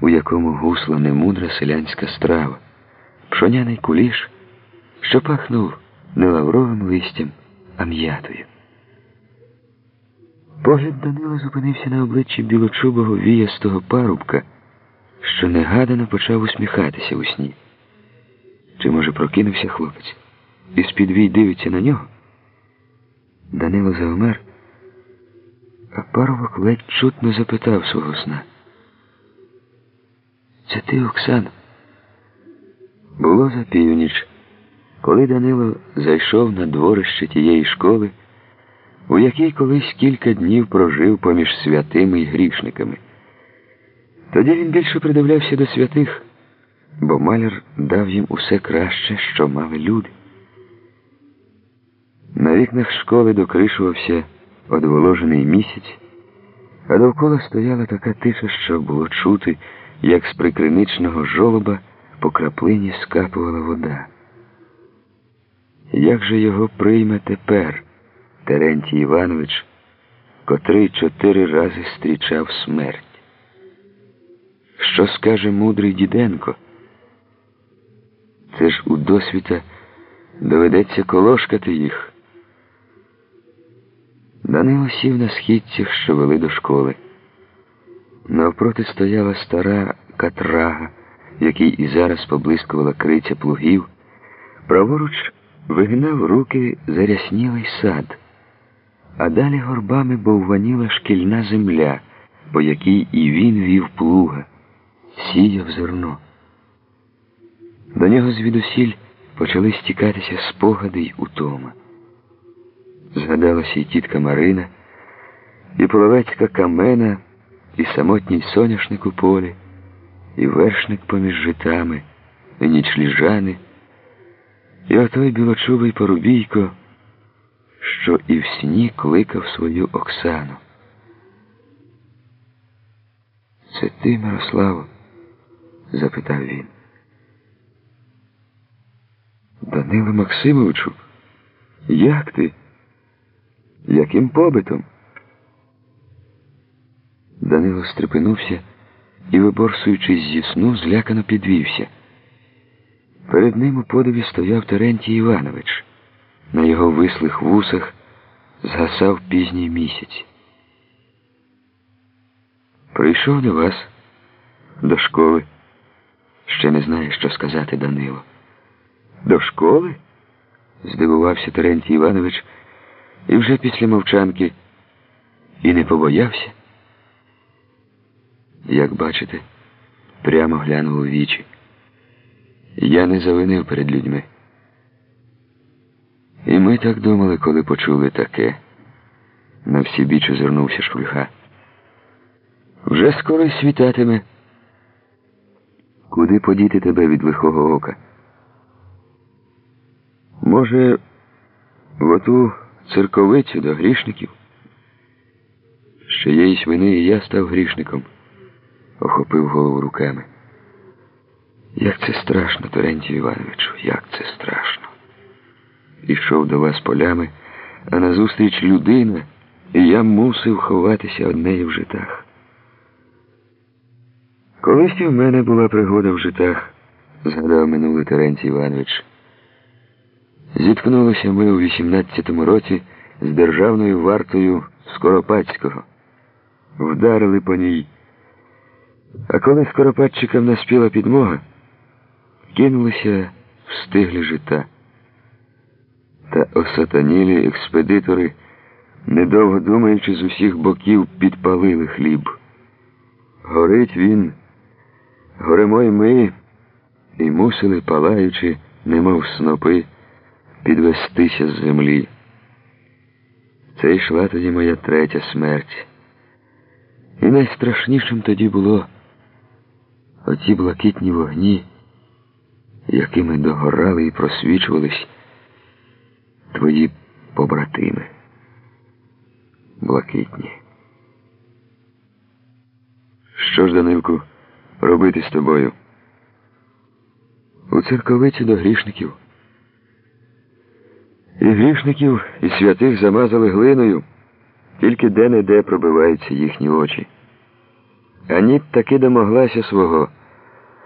у якому гусла немудра селянська страва, пшоняний куліш, що пахнув не лавровим листям, а м'ятою. Погляд Данила зупинився на обличчі білочубого віястого парубка, що негадано почав усміхатися у сні. Чи, може, прокинувся хлопець і з-під вій дивиться на нього? Данило завмер, а парубок ледь чутно запитав свого сна. Це ти, Оксана? Було за північ, коли Данило зайшов на дворище тієї школи, у якій колись кілька днів прожив поміж святими й грішниками. Тоді він більше придивлявся до святих, бо маляр дав їм усе краще, що мали люди. На вікнах школи докришувався одволожений місяць, а довкола стояла така тиша, що було чути, як з прикриничного жолоба по краплині скапувала вода. Як же його прийме тепер Терентій Іванович, котрий чотири рази зустрічав смерть? Що скаже мудрий Діденко? Це ж у досвіта доведеться колошкати їх. Данило сів на східцях, що вели до школи. Навпроти стояла стара катрага, якій і зараз поблискувала криця плугів. Праворуч вигинав руки заряснілий сад, а далі горбами бовваніла шкільна земля, по якій і він вів плуга, сіяв зерно. До нього звідусіль почали стікатися спогади й утома. Згадалася і тітка Марина, і половецька камена, і самотній соняшник у полі, і вершник поміж житами, і ніч ліжани, і отой білочубий порубійко, що і в сні кликав свою Оксану. Це ти, Мирославо? запитав він. Данило Максимовичу, як ти? Яким побитом? Данило стрепенувся і, виборсуючись зі сну, злякано підвівся. Перед ним у подиві стояв Терентій Іванович. На його вислих вусах згасав пізній місяць. Прийшов до вас, до школи. Ще не знає, що сказати Данило. До школи? здивувався Терентій Іванович і вже після мовчанки і не побоявся. Як бачите, прямо глянув у вічі. Я не завинив перед людьми. І ми так думали, коли почули таке. На всі біч озирнувся шульга. Вже скоро світатиме. Куди подіти тебе від лихого ока? Може, в оту церковицю до грішників? Ще єїсь вини, і я став грішником, охопив голову руками. Як це страшно, Терентію Івановичу, як це страшно. Ішов до вас полями, а назустріч людина, і я мусив ховатися однею в житах. Колись і в мене була пригода в житах, згадав минулий Терентій Іванович. Зіткнулися ми у 18-му році з державною вартою Скоропадського. Вдарили по ній. А коли Скоропадчикам наспіла підмога, кинулися в стиглі жита. Та осатанілі експедитори, недовго думаючи, з усіх боків підпалили хліб. Горить він, горемо й ми, і мусили, палаючи, немов снопи, підвестися з землі. Це йшла тоді моя третя смерть. І найстрашнішим тоді було оті блакитні вогні, якими догорали і просвічувались твої побратими. Блакитні. Що ж, Данилку, робити з тобою? У церковиці до грішників. І грішників, і святих замазали глиною, тільки де-не-де пробиваються їхні очі. Аніт таки домоглася свого.